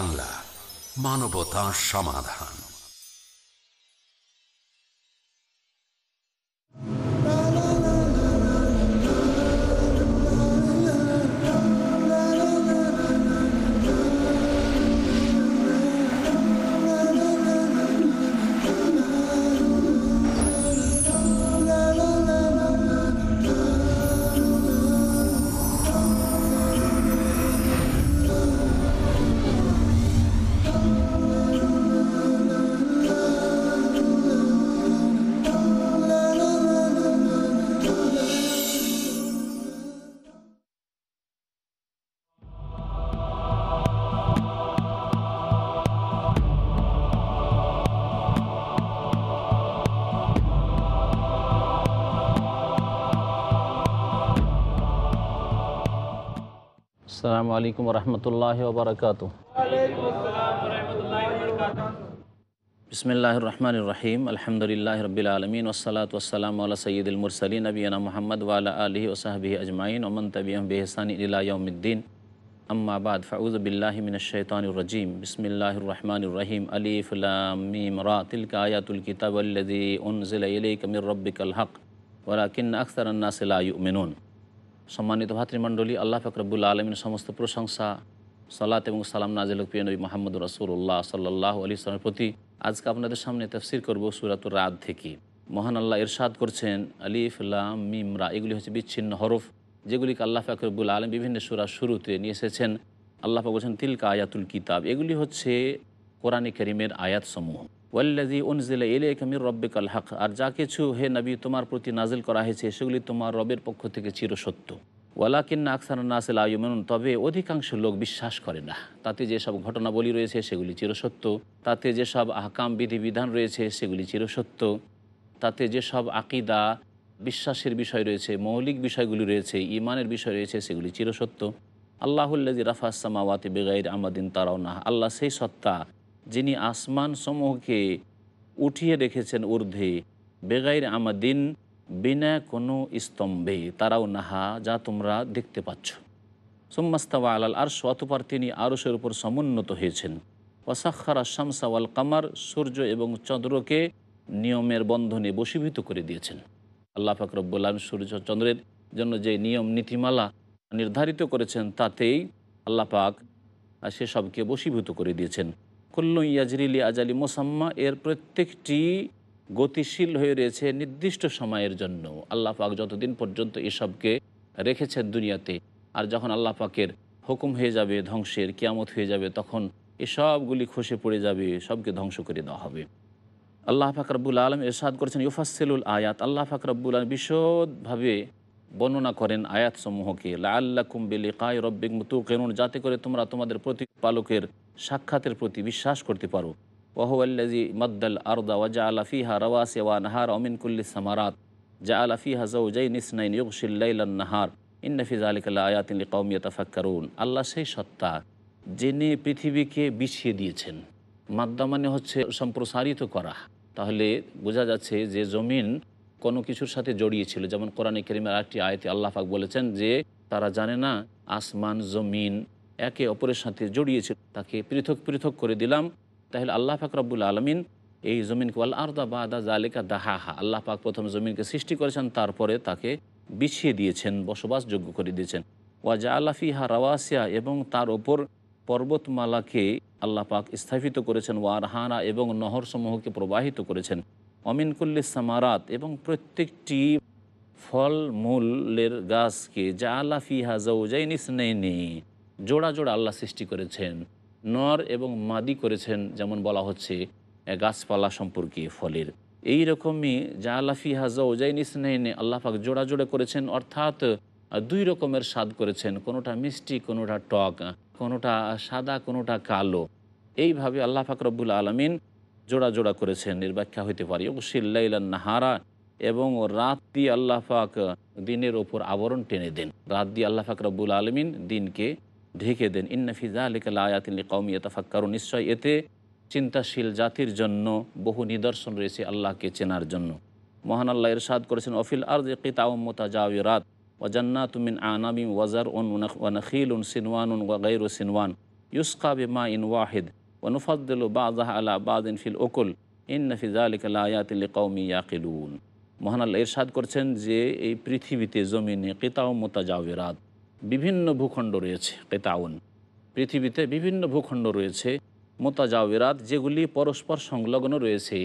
বাংলা মানবতা সমাধান। আসসালামু আলাইকুম রহমতুল্লাহ ওবরাকাত বিসমিল্লাহ রহমান রহিম আলহামদুলিল্লাহ রবিল আলমিন ওসালাত ওসালাম আল্লাহ সঈদুল মুরসলিন নবীনা মোহাম্মদ ওয়ালা আলহি ওসাহাবি আজমাইন ওমন তবিয়ম বেহসানি ইলাউদ্দিন আম্মাবাদ ফাউজবিল্লাহমিনশৈতানুরজিম বিসমিল্লাহ রহমান রহিম আলিফুল্লামিম রা তিলকা আয়াতুল কিতাব আল্লাদি উনজিল ইলাইকা মির রব্বিকাল হক ওয়ালাকিন আকসার আন্নাস লা ইউমিনুন সম্মানিত ভাতৃমণ্ডলী, আল্লাহ ফকরবুল্লা আলমিন সমস্ত প্রশংসা, সালাত এবং সালাম নাজিল প্রিয় নবী মোহাম্মদ রসুল্লাহ সাল্লাহ আলি সালামের প্রতি। আজকে আপনাদের সামনে তফসির করব সুরাতুর রাত থেকে। মহান আল্লাহ ইরশাদ করছেন আলিফুল্লাহ মিমরা এগুলি হচ্ছে বিচ্ছিন্ন হরফ, যেগুলিকে আল্লাহ ফাকরবুল আলম বিভিন্ন সুরা শুরুতে নিয়ে এসেছেন। আল্লাহ বলছেন, তিলকা আয়াতুল কিতাব, এগুলি হচ্ছে কোরআনে করিমের আয়াত সমূহ ওয়াল্লাজি উনজিলা ইলে কামির রব্বিকাল হক। আর যা কিছু হে নবী, তোমার প্রতি নাজিল করা হয়েছে, সেগুলি তোমার রবের পক্ষ থেকে চিরসত্য। ওয়ালাকিন্না আকসার নাসেল আয়ুমেনুন তবে অধিকাংশ লোক বিশ্বাস করে না। তাতে যেসব ঘটনাবলী রয়েছে, সেগুলি চিরসত্য। তাতে যেসব আহকাম বিধিবিধান রয়েছে, সেগুলি চিরসত্য। তাতে যেসব আকিদা, বিশ্বাসের বিষয় রয়েছে, মৌলিক বিষয়গুলি রয়েছে ইমানের বিষয় রয়েছে, সেগুলি চিরসত্য। আল্লাহুল্লাজি রাফাসামাওয়াতি বেগাইর আমাদিন তারাও না আল্লাহ সেই সত্তা যিনি আসমান সমূহকে উঠিয়ে রেখেছেন ঊর্ধ্বে, বেগাইর আমাদিন বিনা কোনো স্তম্ভে, তারাও নাহা যা তোমরা দেখতে পাচ্ছ। সোম্মাস্তাওয়া আলাল আর অতপর তিনি আরসের উপর সমুন্নত হয়েছেন। ওয়াসাক্ষারা শামসা ওয়াল কামার, সূর্য এবং চন্দ্রকে নিয়মের বন্ধনে বশীভূত করে দিয়েছেন। আল্লাহ ফাকরবুল্লাহ সূর্য চন্দ্রের জন্য যে নিয়ম, নীতিমালা নির্ধারিত করেছেন, তাতেই আল্লাহ পাক সেসবকে বশীভূত করে দিয়েছেন। কুল্লু ইয়াজরিলি আজালি মোসাম্মা, এর প্রত্যেকটি গতিশীল হয়ে রয়েছে নির্দিষ্ট সময়ের জন্য। আল্লাহ পাক যতদিন পর্যন্ত এসবকে রেখেছেন দুনিয়াতে, আর যখন আল্লাহ পাকের হুকুম হয়ে যাবে, ধ্বংসের কিয়ামত হয়ে যাবে, তখন এসবগুলি খসে পড়ে যাবে, সবকে ধ্বংস করে দেওয়া হবে। আল্লাহ ফাকরাবুল আলম এরশাদ করেছেন ইউফাসেলুল আয়াত আল্লাহ ফাকরাবুল আলম বিশদভাবে বর্ণনা করেন আয়াত সমূহকে আল্লাহ কুম্বিলি কায় রব্বিক মুতু কেনুন যাতে করে তোমরা তোমাদের প্রতিপালকের সাক্ষাতের প্রতি বিশ্বাস করতে পারো। ওয়াহুয়াল্লাজি মদ্দাল আরদা ওয়াজা আলাফিহা রওয়াসে ওয়া নাহার অমিন কুল্লি সামারাত। জা আলাফিহা জৌজাই নিসনাইন ইউকশিল্লাইলান নাহার। ইন্নফিজ আলিকাল্লা আয়াতিন কৌমিয়া তাফাক্কারুন আল্লাহ সেই সত্তা যিনি পৃথিবীকে বিছিয়ে দিয়েছেন। মাদ্দা মানে হচ্ছে সম্প্রসারিত করা। তাহলে বোঝা যাচ্ছে যে জমিন কোনো কিছুর সাথে জড়িয়েছিল যেমন কোরআনে কেরিমের একটি আয়তে আল্লাহ পাক বলেছেন যে, তারা জানে না, আসমান, জমিন একে অপরের সাথে জড়িয়েছিল। তাকে পৃথক পৃথক করে দিলাম। তাহলে আল্লাহ পাক রব্বুল আলমিন এই জমিনকে আল আরদা বা আদা জালিকা দাহাহা। আল্লাহ পাক প্রথম জমিনকে সৃষ্টি করেছেন, তারপরে তাকে বিছিয়ে দিয়েছেন, বসবাসযোগ্য করে দিয়েছেন। ওয়াজা আল্লাফিহা রাওয়াসিয়া এবং তার ওপর পর্বতমালাকে আল্লাহ পাক স্থাপিত করেছেন ওয়ারহানা এবং নহর সমূহকে প্রবাহিত করেছেন। অমিনকুল্লি সামারাত এবং প্রত্যেকটি ফল মূলের গাছকে যা আল্লাহ ফিহা জৌজাইন ইসনাইনি। জোড়া জোড়া আল্লাহ সৃষ্টি করেছেন, নর এবং মাদি করেছেন, যেমন বলা হচ্ছে গাছপালা সম্পর্কে ফলের। এই রকমই যা আল্লাহ ফিহা জৌজাইন ইসনাইনে, আল্লাহ পাক জোড়া জোড়া করেছেন, অর্থাৎ দুই রকমের স্বাদ করেছেন, কোনোটা মিষ্টি, কোনোটা টক, কোনোটা সাদা, কোনোটা কালো। এইভাবে আল্লাহ ফাকরবুল আলমিন জোড়া জোড়া করেছেন, এর ব্যাখ্যা হইতে পারে। অবশ্যই নাহারা এবং রাত দিয়ে আল্লাহ পাক দিনের ওপর আবরণ টেনে দেন। রাত দিয়ে আল্লাহ ফাকরবুল আলমিন দিনকে ঢেকে দেন। ইন্নফিজা আলিকাল আয়াতিল কৌমিয়া তাফাক্কারু নিশ্চয় এতে চিন্তাশীল জাতির জন্য বহু নিদর্শন রয়েছে আল্লাহকে চেনার জন্য। মহান আল্লাহ ইরশাদ করেছেন, অফিল আর কিতাউমতা জাওয়িরাত ওয়াজান্নাত মিন আনামি ওয়াজার উন ওয়ানখিল উন সিনওয়ান উন গাইর সিনওয়ান। ইউসকা মা ইন ওয়াহিদ ওনুফাদ্দুল বাজাহ আলা বাদিন ফিল ওকুল ইন নফিজা আলিকাল্লায়াতিল কৌমি ইয়াকিলুন। মহান আল্লাহ এরশাদ করছেন যে, এই পৃথিবীতে জমিনে কেতাও মোতাজাওয়েরাত বিভিন্ন ভূখণ্ড রয়েছে, কেতাউন। পৃথিবীতে বিভিন্ন ভূখণ্ড রয়েছে, মোতাজাওয়েরাত, যেগুলি পরস্পর সংলগ্ন রয়েছে।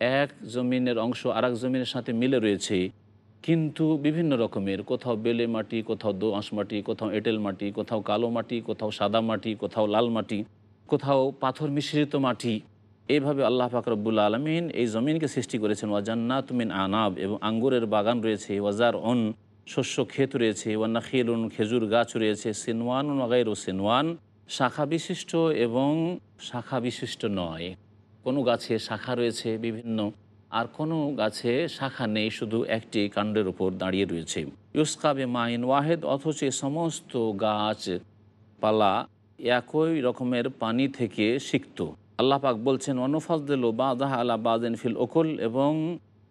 এক জমিনের অংশ আরেক জমিনের সাথে মিলে রয়েছে, কিন্তু বিভিন্ন রকমের। কোথাও বেলে মাটি, কোথাও দোআঁশ মাটি, কোথাও এঁটেল মাটি, কোথাও কালো মাটি, কোথাও সাদা মাটি, কোথাও লাল মাটি, কোথাও পাথর মিশ্রিত মাটি। এইভাবে আল্লাহ ফাকরবুল আলমিন এই জমিনকে সৃষ্টি করেছেন। ওয়াজান্নাত মিন আনাব এবং আঙ্গুরের বাগান রয়েছে ওয়াজার অন শস্য ক্ষেত রয়েছে ওয়ান্না খিলুন খেজুর গাছ রয়েছে সিনওয়ান ও সিনওয়ান। শাখা বিশিষ্ট এবং শাখা বিশিষ্ট নয়। কোনো গাছে শাখা রয়েছে, বিভিন্ন। আর কোনো গাছে শাখা নেই, শুধু একটি কাণ্ডের উপর দাঁড়িয়ে রয়েছে। ইউসকাবে মাইন ওয়াহেদ, অথচ সমস্ত গাছ পালা একই রকমের পানি থেকে সিক্ত। আল্লাহ পাক বলছেন অনুফাজদুল বাদাহ আলা বাদেন ফিল ওকল এবং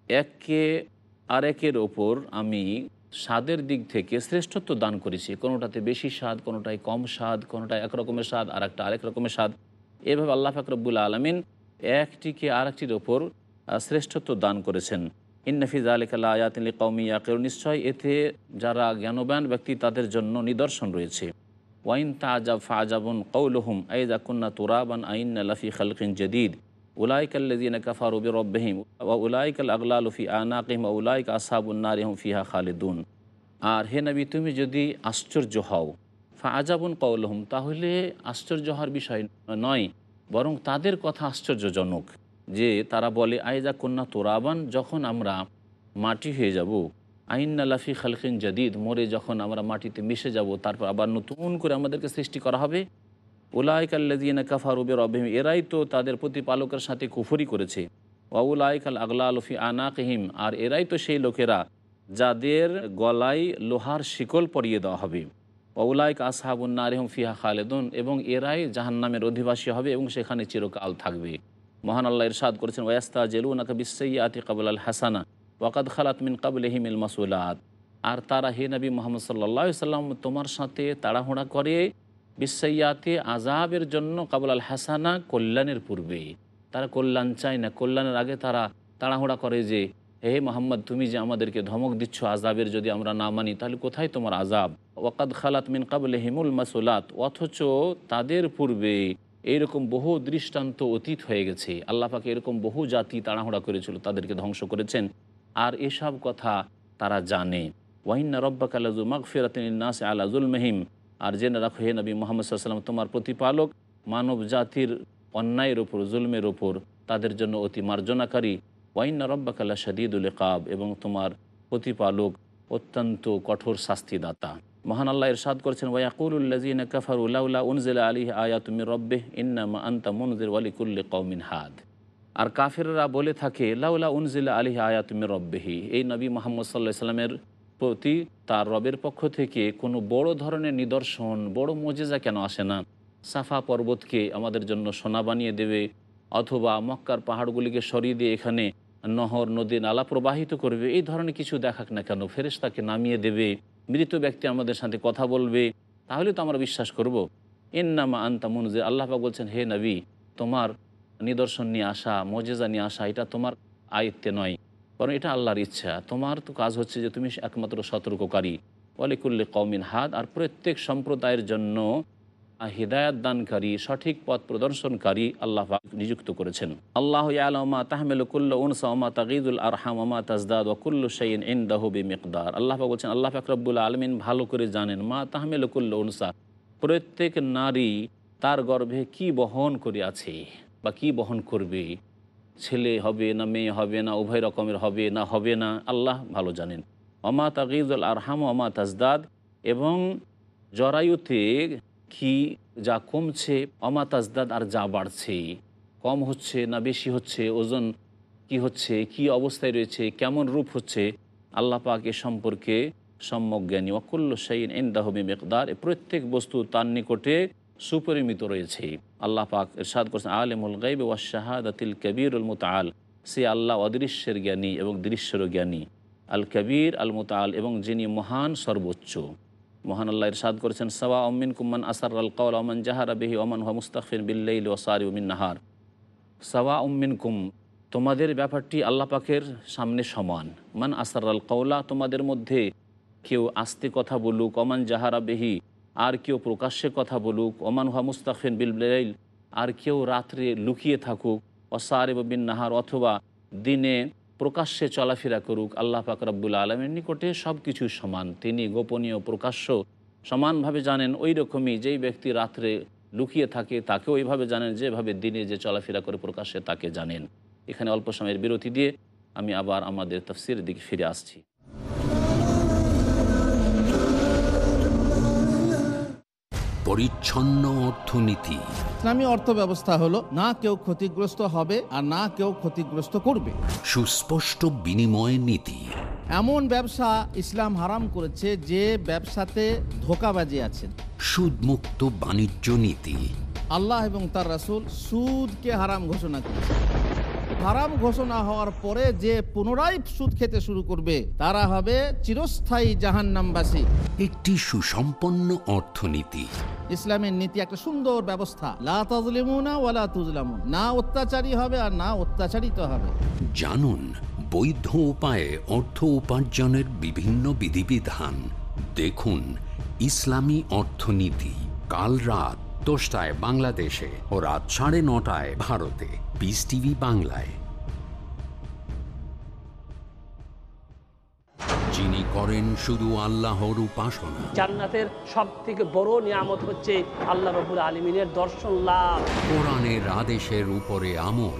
এককে আরেকের ওপর আমি স্বাদের দিক থেকে শ্রেষ্ঠত্ব দান করেছি। কোনোটাতে বেশি স্বাদ, কোনোটায় কম স্বাদ, কোনোটায় একরকমের স্বাদ আর একটা আরেক রকমের স্বাদ। এভাবে আল্লাহ ফাকরবুল আলমিন একটিকে আরেকটির ওপর শ্রেষ্ঠত্ব দান করেছেন। ইন্নফিজ আলিকাল্লা আয়াতিল কৌমি আকের নিশ্চয় এতে যারা জ্ঞানবান ব্যক্তি তাদের জন্য নিদর্শন রয়েছে। ওয়াইন তাজাব ফাজাবুন কৌলহুম আইদা কুন্না তুরাবান আইন লাফি খালকিন জদিদ। উলাইকাল্লাদিন কাফারু বিরব্বাহিম ওয়া উলাইকাল আগলালুফি আনাকিম উলাইকা আসহাবুন নারিহুম ফিহা খালিদুন। আর হে নবী, তুমি যদি আশ্চর্য হও ফাজাবুন কৌলহুম তাহলে আশ্চর্য হওয়ার বিষয় নয়, বরং তাদের কথা আশ্চর্যজনক, যে তারা বলে আইজা কন্যা তোরাবান, যখন আমরা মাটি হয়ে যাব আইন লাফি খালকিন জাদিদ, মরে যখন আমরা মাটিতে মিশে যাব, তারপর আবার নতুন করে আমাদেরকে সৃষ্টি করা হবে উলাইকাল্লাদিন কাফারুবের অবহিম এরাই তো তাদের প্রতিপালকের সাথে কুফরি করেছে। ওয়াউলাইকাল আগলা আলফি আনাকহিম, আর এরাই তো সেই লোকেরা যাদের গলায় লোহার শিকল পরিয়ে দেওয়া হবে। ওউলাইক আসহাবুন্না আলহম ফিহা খালেদুন, এবং এরাই জাহান্নামের অধিবাসী হবে এবং সেখানে চিরকাল থাকবে। মহান আল্লাহ ইরশাদ করেছেন ওয়াস্তা জেলুনাকা বিসইয়াতি কাবুল আল হাসানা ওয়াকাদ খালাত মিন কাবুলহিমিল মাসুলাত আর তারা, হে নবী মোহাম্মদ সাল্লা সাল্লাম তোমার সাথে তাড়াহুড়া করে বিসইয়াতে আজাবের জন্য কাবুল আল হাসানা কল্যাণের পূর্বে। তারা কল্যাণ চায় না। কল্যাণের আগে তারা তাড়াহুড়া করে যে, হে মোহাম্মদ, তুমি যে আমাদেরকে ধমক দিচ্ছ আজাবের যদি আমরা না মানি, তাহলে কোথায় তোমার আজাব ওয়াকাদ খালাত মিন কাবুল হিমুল মাসুলাত। অথচ তাদের পূর্বে এইরকম বহু দৃষ্টান্ত অতীত হয়ে গেছে। আল্লাহ পাকে এরকম বহু জাতি তাড়াহুড়া করেছিল, তাদেরকে ধ্বংস করেছেন। আর এসব কথা তারা জানে। ওয়াহিন্না রব্বা কালাজু মাগফিরাতিন নাস আলাজুল মহিম আর জেনে রাখো, হে নবী মোহাম্মদ সাল্লাম তোমার প্রতিপালক মানব জাতির অন্যায়ের ওপর জুলমের ওপর তাদের জন্য অতি মার্জনাকারী। ওয়াইন্না রব্বাকাল্লা শদীদুল কাব এবং তোমার প্রতিপালক অত্যন্ত কঠোর শাস্তিদাতা। মহান আল্লাহ ইরশাদ করছেন ওয়াকুলুল্লাজিন কাফার উল্লাউল্লাহ উনজিল আলী আয়া তুমি রব্বে ইন্নামা আন্তা মুনজির ওয়ালিকুল্লি কৌমিন হাদ। আর কাফেররা বলে থাকে, লাউলা উনজিল আলী আয়া তুমি রব্বেহি। এই নবী মোহাম্মদ সাল্লাহ সাল্লামের প্রতি তার রবের পক্ষ থেকে কোনো বড় ধরনের নিদর্শন, বড় মজেজা কেন আসে না? সাফা পর্বতকে আমাদের জন্য সোনা বানিয়ে দেবে অথবা মক্কার পাহাড়গুলিকে সরিয়ে দিয়ে এখানে নহর, নদী, নালা প্রবাহিত করবে। এই ধরনের কিছু দেখাক না কেন? ফেরেস তাকে নামিয়ে দেবে। মৃত ব্যক্তি আমাদের সাথে কথা বলবে। তাহলে তো আমরা বিশ্বাস করব। এন্নামা আন্তা মনুজে আল্লাহ পাক বলছেন, হে নবী, তোমার নিদর্শন নিয়ে আসা, মজেজা নিয়ে আসা, এটা তোমার আয়ত্তে নয়। কারণ এটা আল্লাহর ইচ্ছা। তোমার তো কাজ হচ্ছে যে তুমি একমাত্র সতর্ককারী। অলিকুল্লি কৌমিন হাত আর প্রত্যেক সম্প্রদায়ের জন্য হৃদায়ত দানকারী, সঠিক পথ প্রদর্শনকারী আল্লাহ নিযুক্ত করেছেন। আল্লাহ আলমা তাহমেলকুল্ল ওমা তাগিদুল আরহাম তাজদাদ ওকুল্লু শাইন ইন দাহবি মিকদার আল্লাহ বলছেন, আল্লাহ ফাকরবুল আলমিন ভালো করে জানেন, মা তাহমেলকুল্ল উনসা, প্রত্যেক নারী তার গর্ভে কি বহন করে আছে বা কি বহন করবে? ছেলে হবে না, মেয়ে হবে না, উভয় রকমের হবে না হবে না, আল্লাহ ভালো জানেন। অমা তাগিদুল আরহাম অমা তাজদাদ, এবং জরায়ুতে কি যা কমছে অমা তাজদাদ আর যা বাড়ছে, কম হচ্ছে না বেশি হচ্ছে, ওজন কি হচ্ছে, কি অবস্থায় রয়েছে, কেমন রূপ হচ্ছে, আল্লাহ পাক এ সম্পর্কে সম্যক জ্ঞানী। অকুল্ল সাইন এন্দাহবি মেকদার প্রত্যেক বস্তু তার নিকটে সুপরিমিত রয়েছে। আল্লাহ পাক ইরশাদ করছেন, আলেমুল গাইব ওয়া শাহাদাতিল কবিরুল মুতাল সে আল্লাহ অদৃশ্যের জ্ঞানী এবং দৃশ্যের জ্ঞানী। আল কবির, আল মুতাল এবং যিনি মহান সর্বোচ্চ। মহান আল্লাহ ইরশাদ করেছেন, সাওয়া অমিন কুম্মান আসার আল কৌল অমান জাহার বিহি ওমান হা মুস্তাফির বিল্লাইল ওসারি উমিন নাহার। সাওয়া উম্মিন কুম তোমাদের ব্যাপারটি আল্লাহ পাকের সামনে সমান। মান আসার আল কৌলা তোমাদের মধ্যে কেউ আস্তে কথা বলুক অমান জাহারা বেহি আর কেউ প্রকাশ্যে কথা বলুক, ওমান হা মুস্তাফিন বিল আর কেউ রাত্রে লুকিয়ে থাকুক অসার বিন নাহার অথবা দিনে প্রকাশ্যে চলাফেরা করুক, আল্লাহ পাক রব্বুল আলমের নিকটে সব কিছু সমান। তিনি গোপনীয়, প্রকাশ্য, সমানভাবে জানেন ওই রকমই যেই ব্যক্তি রাত্রে লুকিয়ে থাকে, তাকেও ওইভাবে জানেন, যেভাবে দিনে যে চলাফেরা করে প্রকাশ্যে তাকে জানেন। এখানে অল্প সময়ের বিরতি দিয়ে আমি আবার আমাদের তফসির দিকে ফিরে আসছি। পরিচ্ছন্ন অর্থনীতি। ইসলামী অর্থ ব্যবস্থা হলো না কেউ ক্ষতিগ্রস্ত হবে আর না কেউ ক্ষতিগ্রস্ত করবে। সুস্পষ্ট বিনিময় নীতি। এমন ব্যবসা ইসলাম হারাম করেছে যে ব্যবসাতে ধোকাবাজি আছে। সুদমুক্ত বাণিজ্য নীতি। আল্লাহ এবং তার রাসূল সুদকে হারাম ঘোষণা করেছে। হারাম ঘোষণা হওয়ার পরে যে পুনরায় সুদ খেতে শুরু করবে তারা হবে চিরস্থায়ী জাহান্নামবাসী। একটি সুসম্পন্ন অর্থনীতি। ইসলামের নীতি একটা সুন্দর ব্যবস্থা। লা তাজলিমুনা ওয়ালা তুজলামুন না অত্যাচারী হবে আর না অত্যাচারিত হবে। জানুন বৈধ উপায়ে অর্থ উপার্জনের বিভিন্ন বিধিবিধান। দেখুন ইসলামী অর্থনীতি কাল রাত দশটায় বাংলাদেশে ও রাত সাড়ে নটায় ভারতে। পিস টিভি বাংলায়। যিনি করেন শুধু আল্লাহর উপাসনা। জান্নাতের সব থেকে বড় নিয়ামত হচ্ছে আল্লাহ রবুল আলমিনের দর্শন লাভ। কোরআনের আদেশের উপরে আমল।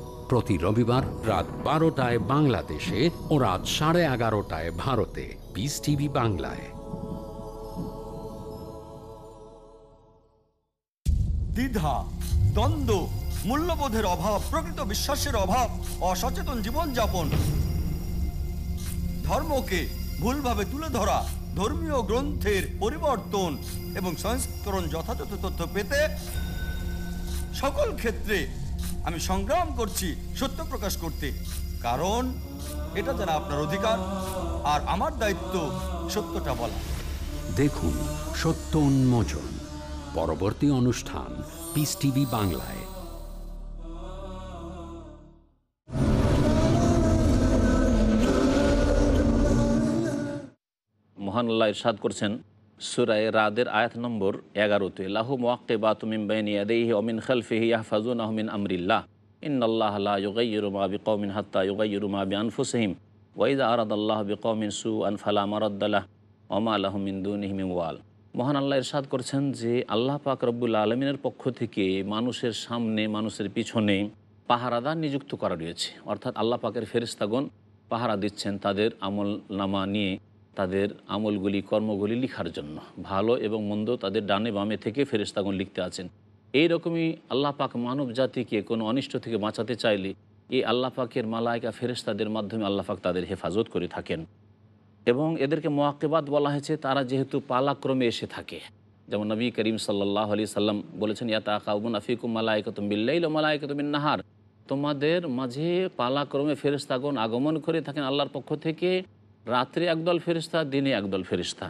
প্রতি রবিবার রাত বারোটায় বাংলাদেশে ও রাত সাড়ে এগারোটায় ভারতে। পিস টিভি বাংলায়। দ্বিধা, দ্বন্দ্ব, মূল্যবোধের অভাব, প্রকৃত বিশ্বাসের অভাব, অসচেতন জীবনযাপন। ধর্মকে ভুলভাবে তুলে ধরা, ধর্মীয় গ্রন্থের পরিবর্তন এবং সংস্করণ যথাযথ তথ্য পেতে সকল ক্ষেত্রে আমি সংগ্রাম করছি সত্য প্রকাশ করতে। কারণ এটা যারা আপনার অধিকার আর আমার দায়িত্ব সত্যটা বলা। দেখুন সত্য উন্মোচন পরবর্তী অনুষ্ঠান পিস টিভি বাংলায়। মহান আল্লাহ ইরশাদ করছেন। সুরায় রাদের আয়াত নম্বর এগারোতে, লাহু মোয়াক্কে বা তুমিন বেন ইয়াদেহি অমিন খলফিহি ইয়াহফাজুন আহমিন আমরিল্লাহ। ইন্নআল্লাহ লা ইউগাইয়িরু মা বিকৌমিন হাত্তা ইউগাইয়িরু মা বিআনফুসিহিম। ওয়াইদা আরাদ আল্লাহ বিকৌমিন সু আন ফালা মারাদ্দালাহ ওমা মিন মিন ওয়াল। মহান আল্লাহ ইরশাদ করছেন যে, আল্লাহ পাক রব্বুল আলমিনের পক্ষ থেকে মানুষের সামনে, মানুষের পিছনে পাহারাদার নিযুক্ত করা রয়েছে। অর্থাৎ আল্লাহ পাকের ফেরিস্তাগণ পাহারা দিচ্ছেন তাদের আমল নামা নিয়ে। তাদের আমলগুলি, কর্মগুলি লিখার জন্য। ভালো এবং মন্দ তাদের ডানে বামে থেকে ফেরিস্তাগণ লিখতে আছেন। এই রকমই আল্লাহ পাক মানব জাতিকে কোনো অনিষ্ট থেকে বাঁচাতে চাইলে এই আল্লাহ পাকের মালায়কা ফেরেস্তাদের মাধ্যমে আল্লাহ পাক তাদের হেফাজত করে থাকেন। এবং এদেরকে মোয়াক্কেবাদ বলা হয়েছে, তারা যেহেতু পালাক্রমে এসে থাকে। যেমন নবী করিম সাল্লাহ আলি সাল্লাম বলেছেন ইয়াতা কাউবুন আফিকুম মালায়কতুম বিল্লাইল মালায়কতুমিন নাহার তোমাদের মাঝে পালাক্রমে ফেরিস্তাগণ আগমন করে থাকেন আল্লাহর পক্ষ থেকে। রাত্রে একদল ফেরিস্তা দিনে একদল ফেরিস্তা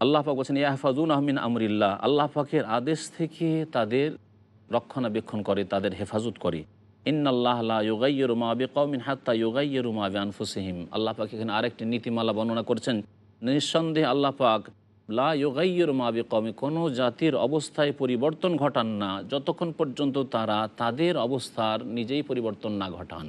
আল্লাহ পাক বলছেন ইয়াহফাজুন আহমিন আমরিল্লাহ। আল্লাহ পাকের আদেশ থেকে তাদের রক্ষণাবেক্ষণ করে, তাদের হেফাজত করে। ইন্নআল্লাহ ইউগাইয়ের মা বে কৌমিন হাত্তা ইউগাইয়ের মা বে আনফুসিহিম আল্লাহ পাক এখানে আরেকটি নীতিমালা বর্ণনা করছেন। নিঃসন্দেহে আল্লাহ পাক লা ইউগাইয়ের মা বে কৌমি কোনো জাতির অবস্থায় পরিবর্তন ঘটান না। যতক্ষণ পর্যন্ত তারা তাদের অবস্থার নিজেই পরিবর্তন না ঘটান।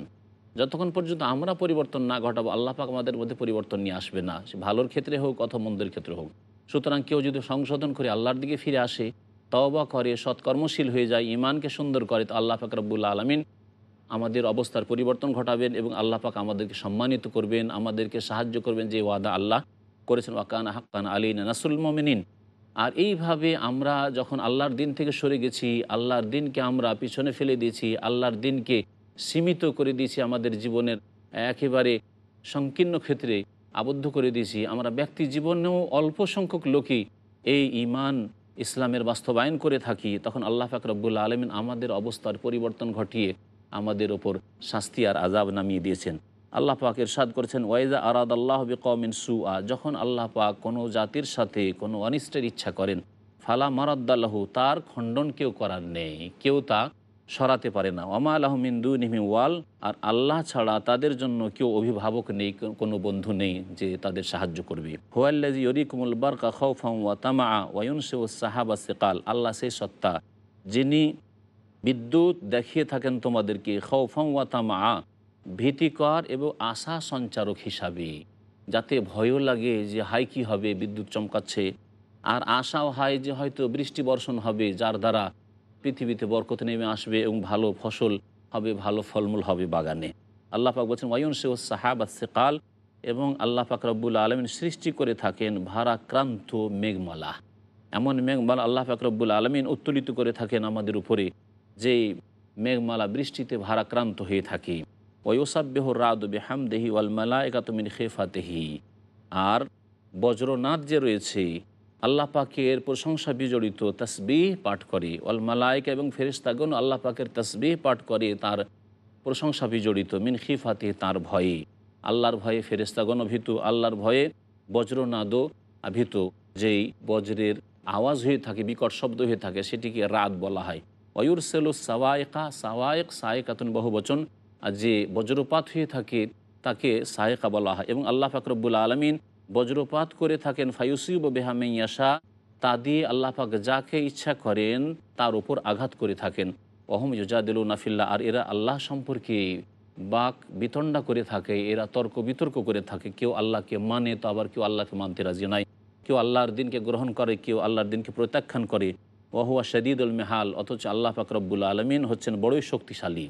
যতক্ষণ পর্যন্ত আমরা পরিবর্তন না ঘটাবো, আল্লাহ পাক আমাদের মধ্যে পরিবর্তন নিয়ে আসবে না। সে ভালোর ক্ষেত্রে হোক অথবা মন্দের ক্ষেত্রে হোক। সুতরাং কেউ যদি সংশোধন করে আল্লাহর দিকে ফিরে আসে, তওবা করে, সৎকর্মশীল হয়ে যায় ইমানকে সুন্দর করে, তো আল্লাহ পাক রব্বুল আলমিন আমাদের অবস্থার পরিবর্তন ঘটাবেন এবং আল্লাহ পাক আমাদেরকে সম্মানিত করবেন, আমাদেরকে সাহায্য করবেন যে ওয়াদা আল্লাহ করেছেন। ওয়াকান হাক্কান আলী নাসুল মমিনিন। আর এইভাবে আমরা যখন আল্লাহর দিন থেকে সরে গেছি, আল্লাহর দিনকে আমরা পিছনে ফেলে দিয়েছি, আল্লাহর দিনকে সীমিত করে দিয়েছি আমাদের জীবনের, একেবারে সংকীর্ণ ক্ষেত্রে আবদ্ধ করে দিয়েছি। আমরা ব্যক্তি জীবনেও অল্প সংখ্যক লোকই এই ইমান ইসলামের বাস্তবায়ন করে থাকি। তখন আল্লাহ ফাকরবুল্লা আলমিন আমাদের অবস্থার পরিবর্তন ঘটিয়ে আমাদের ওপর শাস্তি আর আজাব নামিয়ে দিয়েছেন। আল্লাহ পাক ইরশাদ করেছেন ওয়াইজা আরাদ আল্লাহ বিকমিন সুআ যখন আল্লাহ পাক কোনো জাতির সাথে কোনো অনিষ্টের ইচ্ছা করেন, ফালা মারাদ্দাল্লাহু তার খণ্ডন কেউ করার নেই। কেউ তা সরাতে পারে না। ওমা আলহমিন্দু নিমি ওয়াল, আর আল্লাহ ছাড়া তাদের জন্য কেউ অভিভাবক নেই, কোনো বন্ধু নেই যে তাদের সাহায্য করবে। হোয়াল্লাজি ইরিকুমুল বারকা খৌফাম ওয়া তামা ওয়ুন সে সাহাবা সেকাল, আল্লাহ সেই সত্তা যিনি বিদ্যুৎ দেখিয়ে থাকেন তোমাদেরকে খৌফাম ওয়া তামা ভীতিকর এবং আশা সঞ্চারক হিসাবে। যাতে ভয়ও লাগে যে হাই কি হবে, বিদ্যুৎ চমকাচ্ছে। আর আশাও হয় যে হয়তো বৃষ্টি বর্ষণ হবে, যার দ্বারা পৃথিবীতে বরকত নেমে আসবে এবং ভালো ফসল হবে, ভালো ফলমূল হবে বাগানে। আল্লাহ পাক বলছেন ওয়ন সে সাহাব সেকাল এবং আল্লাহ পাক রব্বুল আলমিন সৃষ্টি করে থাকেন ভারাক্রান্ত মেঘমালা। এমন মেঘমালা আল্লাহ পাক রব্বুল আলমিন উত্তোলিত করে থাকেন আমাদের উপরে, যেই মেঘমালা বৃষ্টিতে ভারাক্রান্ত হয়ে থাকে। ওয়সাব্যহ রাদ বেহামদেহি ওয়াল মালা একাতমিন খেফাতেহি। আর বজ্রনাথ যে রয়েছে আল্লাহ পাকের প্রশংসা বিজড়িত তসবিহ পাঠ করে। ওয়াল মালায়িকা এবং ফেরিস্তাগণ আল্লাহ পাকের তসবিহ পাঠ করে, তার প্রশংসা বিজড়িত। মিন খিফাতে, তার ভয়ে। আল্লাহর ভয়ে ফেরিস্তাগণ ভীত আল্লাহর ভয়ে বজ্রনাদও ভীত যেই বজ্রের আওয়াজ হয়ে থাকে, বিকট শব্দ হয়ে থাকে, সেটিকে রাত বলা হয়। অয়ুর সেলু সাওয়ায়কা, সাওয়ায়ক সায়কাতুন বহু বচন আর যে বজ্রপাত হয়ে থাকে, তাকে সায়কা বলা হয়। এবং আল্লাহ ফাকরবুল আলমিন বজ্রপাত করে থাকেন, ফায়ুসিব বেহামেয়াশা তা দিয়ে আল্লাহ পাক যাকে ইচ্ছা করেন তার উপর আঘাত করে থাকেন। অহম ইজাদিল নাফিল্লা আর এরা আল্লাহ সম্পর্কে বাক বিতণ্ডা করে থাকে, এরা তর্ক বিতর্ক করে থাকে। কেউ আল্লাহকে মানে তো আবার কেউ আল্লাহকে মানতে রাজি নাই। কেউ আল্লাহর দিনকে গ্রহণ করে, কেউ আল্লাহর দিনকে প্রত্যাখ্যান করে। ওহুয়া শদীদুল মেহাল, অথচ আল্লাহ পাক আলমিন হচ্ছেন বড়ই শক্তিশালী।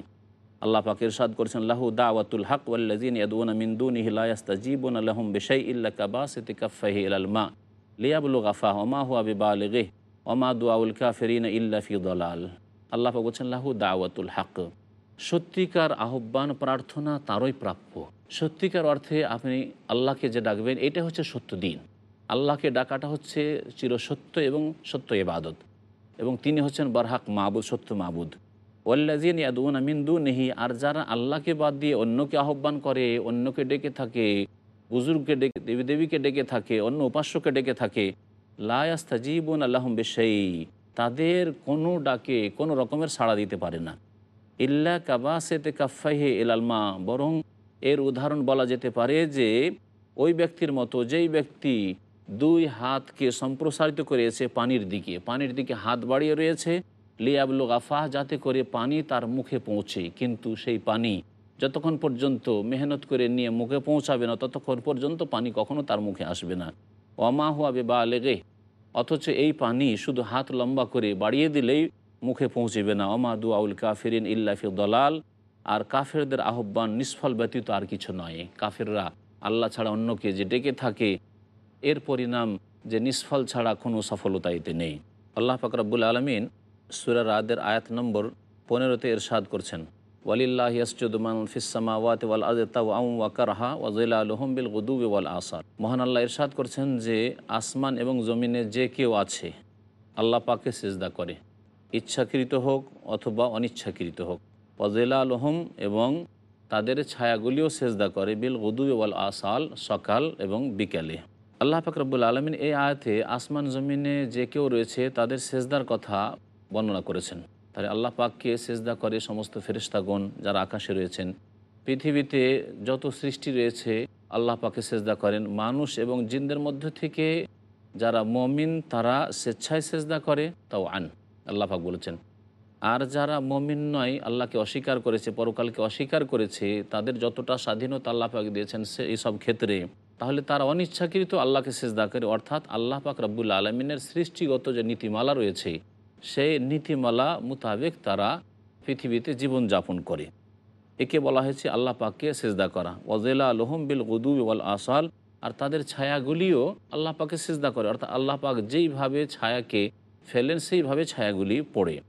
আল্লাহ পাক ইরশাদ করেছেন, লাহু দাওয়াতুল হক ওয়াল্লাযিন ইয়াদউনা মিন দুনিহি লা ইয়াস্তাজিবুনা লাহুম বিশাইইন ইল্লা কাবাসিতি কাফফাহি ইলাল মা লিয়াবলুগা ফাহুমা হুয়া বিবালিগিহ ওমা দুআউল কাফিরিন ইল্লা ফি দালাল। আল্লাহ পাক বলছেন, লাহু দাওয়াতুল হক, সত্যিকার আহ্বান, প্রার্থনা তারই প্রাপ্য। সত্যিকার অর্থে আপনি আল্লাহকে যে ডাকবেন এটা হচ্ছে সত্য দিন। আল্লাহকে ডাকাটা হচ্ছে চিরসত্য এবং সত্য ইবাদত। এবং তিনি হচ্ছেন বারহাক মাহবুদ সত্য মাহবুদ ওল্লাজিন ইয়াদুন আমিন্দু নেহি আর যারা আল্লাহকে বাদ দিয়ে অন্যকে আহ্বান করে, অন্যকে ডেকে থাকে, বুজুর্গকে ডেকে দেবী দেবীকে ডেকে থাকে, অন্য উপাস্যকে ডেকে থাকে লায়াস্তা জীবন আল্লাহম বেশাই, তাদের কোনো ডাকে কোনো রকমের সাড়া দিতে পারে না। ইল্লা কাবাসেতে কাফাইহে এলালমা বরং এর উদাহরণ বলা যেতে পারে যে, ওই ব্যক্তির মতো যেই ব্যক্তি দুই হাতকে সম্প্রসারিত করেছে পানির দিকে পানির দিকে হাত বাড়িয়ে রয়েছে লিয়াবলু গাফাহ যাতে করে পানি তার মুখে পৌঁছে, কিন্তু সেই পানি যতক্ষণ পর্যন্ত মেহনত করে নিয়ে মুখে পৌঁছাবে না, ততক্ষণ পর্যন্ত পানি কখনো তার মুখে আসবে না। ওমা হুয়া বেবা লেগে অথচ এই পানি শুধু হাত লম্বা করে বাড়িয়ে দিলেই মুখে পৌঁছবে না। অমা দু আউল কাফিরিন ইল্লাফি দলাল, আর কাফেরদের আহ্বান নিষ্ফল ব্যতীত আর কিছু নয়। কাফেররা আল্লাহ ছাড়া অন্যকে যে ডেকে থাকে, এর পরিণাম যে নিষ্ফল ছাড়া কোনো সফলতা এতে নেই। আল্লাহ ফাকরাবুল আলমিন সুরা রাদের আয়াত নম্বর পনেরোতে এরশাদ করছেন। ওয়ালিল্লাহ ইয়াসজুদুমান ফিসামাওয়াত ওয়াল আজতা আউ ওয়াকারহা ওয়াজিলা আলহম বিল গুদুব ওয়াল আসার। মহান আল্লাহ ইরশাদ করছেন যে, আসমান এবং জমিনে যে কেউ আছে, আল্লাহ পাকে সেজদা করে। ইচ্ছাকৃত হোক অথবা অনিচ্ছাকৃত হোক। ওয়াজিলা আলহম এবং তাদের ছায়াগুলিও সেজদা করে বিল গুদুব ওয়াল আসাল সকাল এবং বিকালে। আল্লাহ ফাকরবুল আলমিন এই আয়াতে আসমান জমিনে যে কেউ রয়েছে, তাদের সেজদার কথা বর্ণনা করেছেন। তাহলে আল্লাহ পাককে সেজদা করে সমস্ত ফেরিস্তাগণ যারা আকাশে রয়েছেন। পৃথিবীতে যত সৃষ্টি রয়েছে, আল্লাহ পাকে সেজদা করেন। মানুষ এবং জিনদের মধ্য থেকে যারা মমিন, তারা স্বেচ্ছায় সেজদা করে। তাও আন, আল্লাহ পাক বলেছেন। আর যারা মমিন নয়, আল্লাহকে অস্বীকার করেছে, পরকালকে অস্বীকার করেছে, তাদের যতটা স্বাধীনতা আল্লাহ পাক দিয়েছেন সে এইসব ক্ষেত্রে, তাহলে তারা অনিচ্ছাকৃত আল্লাহকে সেজদা করে। অর্থাৎ আল্লাহ পাক রব্বুল আলমিনের সৃষ্টিগত যে নীতিমালা রয়েছে সেই নীতিমালা মোতাবেক তারা পৃথিবীতে জীবনযাপন করে। একে বলা হয়েছে আল্লাহ পাককে সেজদা করা। ওয়াজেলা আলহম বিল গুদু ওয়াল আসাল। আর তাদের ছায়াগুলিও আল্লাহ পাকে সেজদা করে। অর্থাৎ আল্লাহ পাক যেইভাবে ছায়াকে ফেলেন, সেইভাবে ছায়াগুলি পড়ে।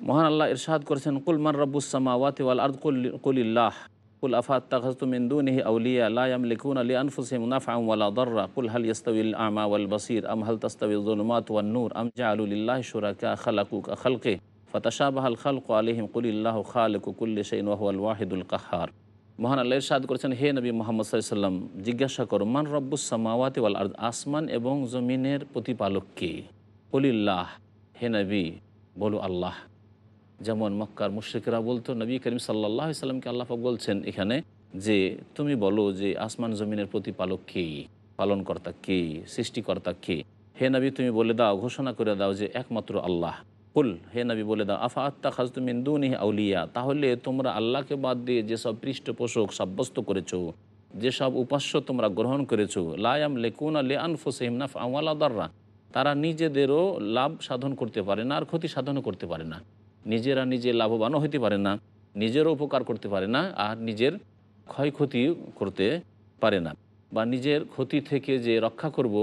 মহান আল্লাহ ইরশাদ করেছেন কুলমান রব্বুসামা ওয়াতি ওয়াল আর্দ কুলিল্লাহ। কুল আফাত তাখাস্তু মিন দুনিহি আউলিয়া লা ইয়ামলিকুনা লি আনফুসিহিম নাফআন ওয়ালা দাররা কুল হাল ইয়াস্তাবিল আ'মা ওয়াল বাসীর আম হাল তাস্তাবিল যুলুমাত ওয়ান নূর আম জাআলু লিল্লাহি শুরাকা খালাকু কা খালকি ফাতাশাবাহাল খালকু আলাইহিম কুলিল্লাহু খালিকু কুল্লি শাইইন ওয়া হুয়াল ওয়াহিদুল কাহ্হার মহান আল্লাহ ইরশাদ করেছেন, হে নবী মোহাম্মদ সাল্লাম জিজ্ঞাসা করো, মান রব্বুস সামাওয়াতি ওয়াল আর্দ? আসমান এবং জমিনের প্রতিপালক কে? কলিল্লাহ, হে নবী, বলো আল্লাহ। যেমন মক্কার মুশ্রিকরা বলতো, নবী করিম সাল্লাহ সাল্লামকে আল্লাহ পাক বলছেন এখানে যে, তুমি বলো যে, আসমান জমিনের প্রতিপালক কে? পালনকর্তা কে? সৃষ্টিকর্তা কে? হে নবী, তুমি বলে দাও, ঘোষণা করে দাও যে একমাত্র আল্লাহ। কুল, হে নবী, বলে দাও, আফা আত্মা খাজ তুমি দুনিহ আউলিয়া? তাহলে তোমরা আল্লাহকে বাদ দিয়ে যেসব পৃষ্ঠপোষক সাব্যস্ত করেছ, যেসব উপাস্য তোমরা গ্রহণ করেছ লায়াম লেকুন লে আনফুসহিম নাফ আমালা দাররা, তারা নিজেদেরও লাভ সাধন করতে পারে না আর ক্ষতি সাধনও করতে পারে না। নিজেরা নিজে লাভবানও হতে পারে না, নিজেরও উপকার করতে পারে না, আর নিজের ক্ষয়ক্ষতি করতে পারে না, বা নিজের ক্ষতি থেকে যে রক্ষা করব,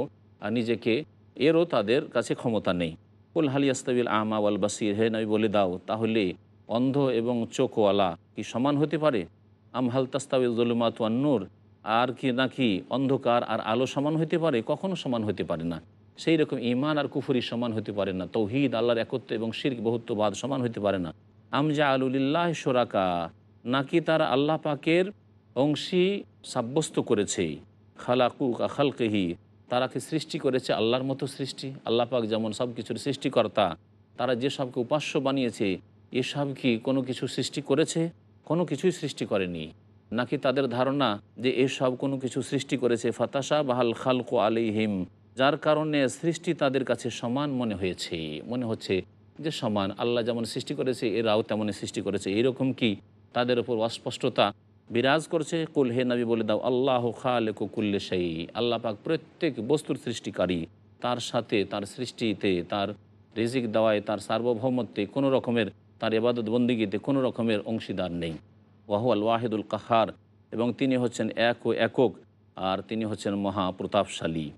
আর নিজেকে এরও তাদের কাছে ক্ষমতা নেই। কুল হালিয়াস্তাবিল আমা ওয়াল বাসির, হে নবী বলে দাও, তাহলে অন্ধ এবং চোখওয়ালা কি সমান হতে পারে? আম হাল তাস্তাবিল জলুমাত নূর আর কি নাকি অন্ধকার আর আলো সমান হতে পারে? কখনো সমান হতে পারে না। সেই রকম ইমান আর কুফুরি সমান হতে পারে না। তৌহিদ, আল্লাহর একত্র এবং শির্ক বহুত্ববাদ সমান হতে পারে না। আমজা আলুলিল্লাহ সোরাকা নাকি তারা আল্লাহ পাকের অংশী সাব্যস্ত করেছে। খালাকু কা খালকেহি তারাকে সৃষ্টি করেছে আল্লাহর মতো সৃষ্টি? আল্লাহ পাক যেমন সব কিছুর সৃষ্টিকর্তা, তারা যেসবকে উপাস্য বানিয়েছে এসব কি কোনো কিছু সৃষ্টি করেছে? কোনো কিছুই সৃষ্টি করেনি। নাকি তাদের ধারণা যে এসব কোনো কিছু সৃষ্টি করেছে? ফাতাসা বাহাল খালকো আলিহিম যার কারণে সৃষ্টি তাদের কাছে সমান মনে হয়েছে। মনে হচ্ছে যে সমান। আল্লাহ যেমন সৃষ্টি করেছে, এরাও তেমনই সৃষ্টি করেছে। এরকম কি? তাদের ওপর অস্পষ্টতা বিরাজ করছে? কুল হে নবী বলে দাও, আল্লাহ খালেকু কুল্লে সেই আল্লাহ পাক প্রত্যেক বস্তুর সৃষ্টিকারী। তার সাথে, তার সৃষ্টিতে, তার রিজিক দেওয়ায়, তার সার্বভৌমত্বে কোনো রকমের, তার এবাদত বন্দিগিতে কোনো রকমের অংশীদার নেই। ওয়াহু আল ওয়াহিদুল কাহার। এবং তিনি হচ্ছেন এক ও একক, আর তিনি হচ্ছেন মহা প্রতাপশালী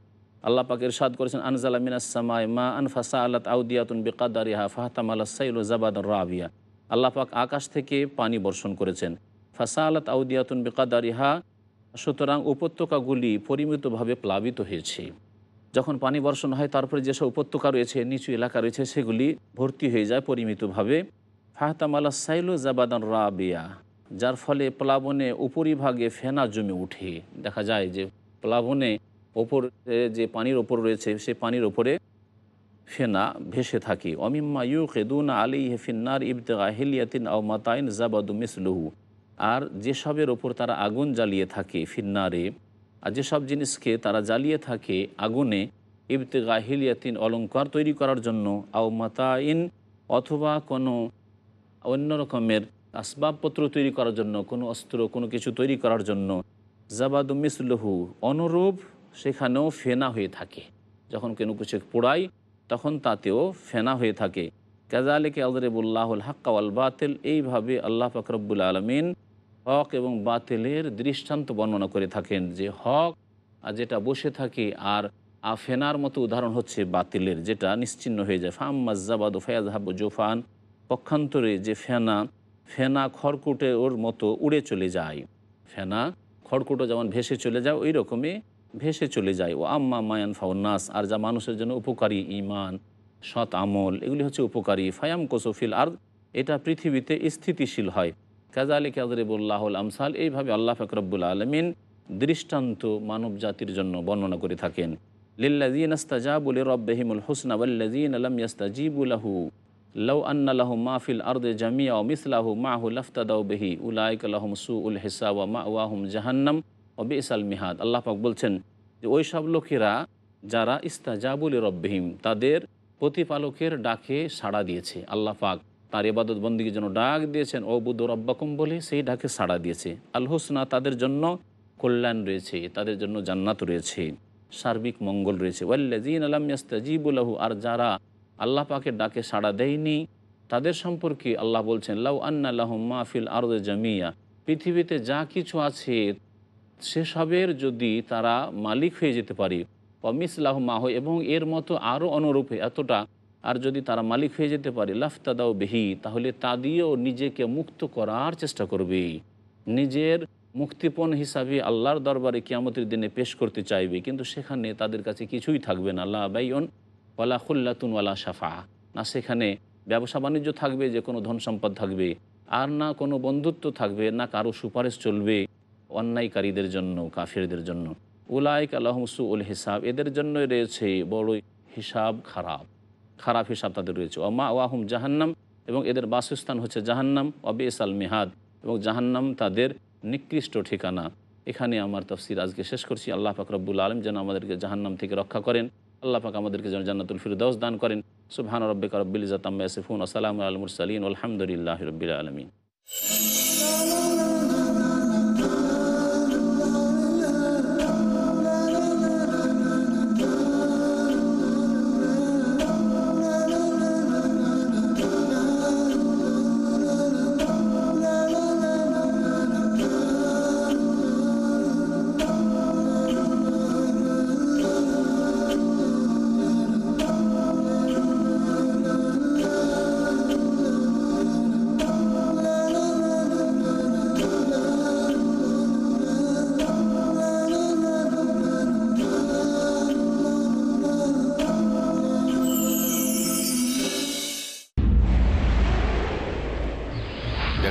আল্লাহ পাকের সাদ করেছেন, আনজালা মিনাসামায় মা আনফাসা আল্লাত আউদিয়াতুন বেকাদারিহা ফাহতাম আল্লাহ সাইল জাবাদ রাবিয়া। আল্লাহ পাক আকাশ থেকে পানি বর্ষণ করেছেন। ফাসা আল্লাত আউদিয়াতুন বেকাদারিহা, সুতরাং উপত্যকাগুলি পরিমিতভাবে প্লাবিত হয়েছে। যখন পানি বর্ষণ হয়, তারপরে যেসব উপত্যকা রয়েছে, নিচু এলাকা রয়েছে, সেগুলি ভর্তি হয়ে যায় পরিমিতভাবে। ফাহতাম আল্লাহ সাইল জাবাদান রাবিয়া, যার ফলে প্লাবনে উপরিভাগে ফেনা জমে উঠে। দেখা যায় যে প্লাবনে ওপর যে পানির ওপর রয়েছে, সে পানির ওপরে ফেনা ভেসে থাকে। অমিম্মা ইউ খেদুন আলী হেফিন্নার ইবতগা হিলিয়াতিন আও মাতাইন জাবাদু মিসলুহু। আর যেসবের ওপর তারা আগুন জ্বালিয়ে থাকে ফিন্নারে, আর যেসব জিনিসকে তারা জ্বালিয়ে থাকে আগুনে, ইবতেগা হিলিয়াতিন অলঙ্কার তৈরি করার জন্য, আও মাতাইন অথবা কোনো অন্য রকমের আসবাবপত্র তৈরি করার জন্য, কোনো অস্ত্র, কোনো কিছু তৈরি করার জন্য, জাবাদু মিসলহু অনুরূপ সেখানেও ফেনা হয়ে থাকে। যখন কোনো কিছু পোড়াই তখন তাতেও ফেনা হয়ে থাকে। কাজালিকে আলদরেবুল্লাহুল হাক্কাওয়াল বাতিল, এইভাবে আল্লাহ ফাকরবুল আলমিন হক এবং বাতিলের দৃষ্টান্ত বর্ণনা করে থাকেন যে হক আর যেটা বসে থাকে আর আফেনার মতো উদাহরণ হচ্ছে বাতিলের, যেটা নিশ্চিন্ন হয়ে যায়। ফাম্মাজাবাদ ফয়াজহাব জোফান, পক্ষান্তরে যে ফেনা ফেনা খড়কুটে ওর মতো উড়ে চলে যায়। ফেনা খড়কুটো যেমন ভেসে চলে যায় ওই রকমই ভেসে চলে যায়। ও আম্মা মায়ান ফাউন্নাস আর যা মানুষের জন্য উপকারী ইমান সৎ আমল, এগুলি হচ্ছে উপকারী। ফায়াম কোসফিল আর এটা পৃথিবীতে স্থিতিশীল হয়। কাজা আলী কাজরিবুল্লাহুল আমসাল, এইভাবে আল্লাহ ফকরবুল আলমিন দৃষ্টান্ত মানব জাতির জন্য বর্ণনা করে থাকেন। লিল্লাজিন আস্তাজাবুল রব্বাহিমুল হুসনা ওয়াল্লাজিন আলম ইয়াস্তাজিবুলাহু লৌ আন্নালাহু মাহফিল আর্দে জামিয়া মিসলাহু মাহু লফতাদাউ বেহি, উলাইক আলহম সু উল হিসা ওয়া মা ওয়াহুম জাহান্নাম। ও বেসাল মিহাদ। আল্লাহ পাক বলছেন যে, ওই সব লোকেরা যারা ইস্তাজাবুল রব্বাহিম তাদের প্রতিপালকের ডাকে সাড়া দিয়েছে। আল্লাহ পাক তার ইবাদত বন্দীকে জন্য ডাক দিয়েছেন ও বুদ্ধ রব্বাকুম বলে সেই ডাকে সাড়া দিয়েছে। আল হোসনা তাদের জন্য কল্যাণ রয়েছে, তাদের জন্য জান্নাত রয়েছে, সার্বিক মঙ্গল রয়েছে। ওয়াল্লাজিন আলাম ইয়াস্তাজিবুলাহু আর যারা আল্লাহ পাকের ডাকে সাড়া দেয়নি, তাদের সম্পর্কে আল্লাহ বলছেন, লাউ আন্না লাহম মাহফিল আরদ জামিয়া পৃথিবীতে যা কিছু আছে সেসবের যদি তারা মালিক হয়ে যেতে পারে। অমিসলাহ মাহ এবং এর মতো আরও অনুরূপে এতটা, আর যদি তারা মালিক হয়ে যেতে পারে লাফতাদাও বেহি, তাহলে তা দিয়েও নিজেকে মুক্ত করার চেষ্টা করবে। নিজের মুক্তিপণ হিসাবে আল্লাহর দরবারে কিয়ামতের দিনে পেশ করতে চাইবে, কিন্তু সেখানে তাদের কাছে কিছুই থাকবে না। আল্লাহ বাইন ওয়ালা খুল্লাতুন, ওয়ালা সাফা না সেখানে ব্যবসা বাণিজ্য থাকবে, যে কোনো ধন সম্পদ থাকবে, আর না কোনো বন্ধুত্ব থাকবে, না কারও সুপারিশ চলবে। অন্যায়কারীদের জন্য, কাফিরদের জন্য। উলাইক আল্লাহমসু উল হিসাব, এদের জন্যই রয়েছে বড় হিসাব খারাপ। খারাপ হিসাব তাদের রয়েছে। অমা ওয়াহুম জাহান্নাম, এবং এদের বাসস্থান হচ্ছে জাহান্নাম। অবেস আল মেহাদ, এবং জাহান্নাম তাদের নিকৃষ্ট ঠিকানা। এখানে আমার তফসির আজকে শেষ করছি। আল্লাহ পাক রব্বুল আলম যেন আমাদেরকে জাহান্নাম থেকে রক্ষা করেন। আল্লাহ পাক আমাদেরকে যেন জান্নাতুল ফিরদৌস দান করেন। সুবহান রব্বিকা রব্বিল ইজাতাম্মা ইয়াসিফুন আসসালামু আল মুরসালিন আলহামদুলিল্লাহি রব্বিল আলামিন।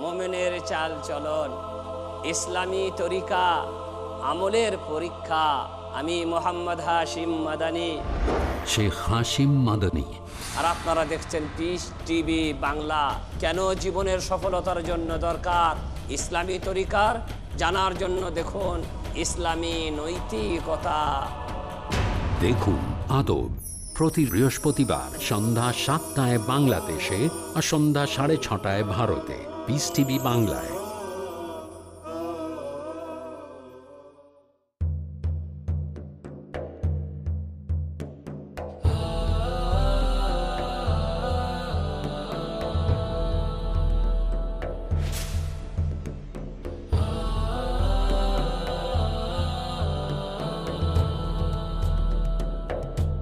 মোমেনের চাল চলন ইসলামী তরিকা আমলের পরীক্ষা। আমি মোহাম্মদ হাশিম মাদানি। শেখ হাসিম মাদানী। আর আপনারা দেখছেন পিস টিভি বাংলা। কেন জীবনের সফলতার জন্য দরকার ইসলামী তরিকার? জানার জন্য দেখুন ইসলামী নৈতিকতা। দেখুন আদব। প্রতি বৃহস্পতিবার সন্ধ্যা সাতটায় বাংলাদেশে আর সন্ধ্যা সাড়ে ছটায় ভারতে। পিস টিভি বাংলায়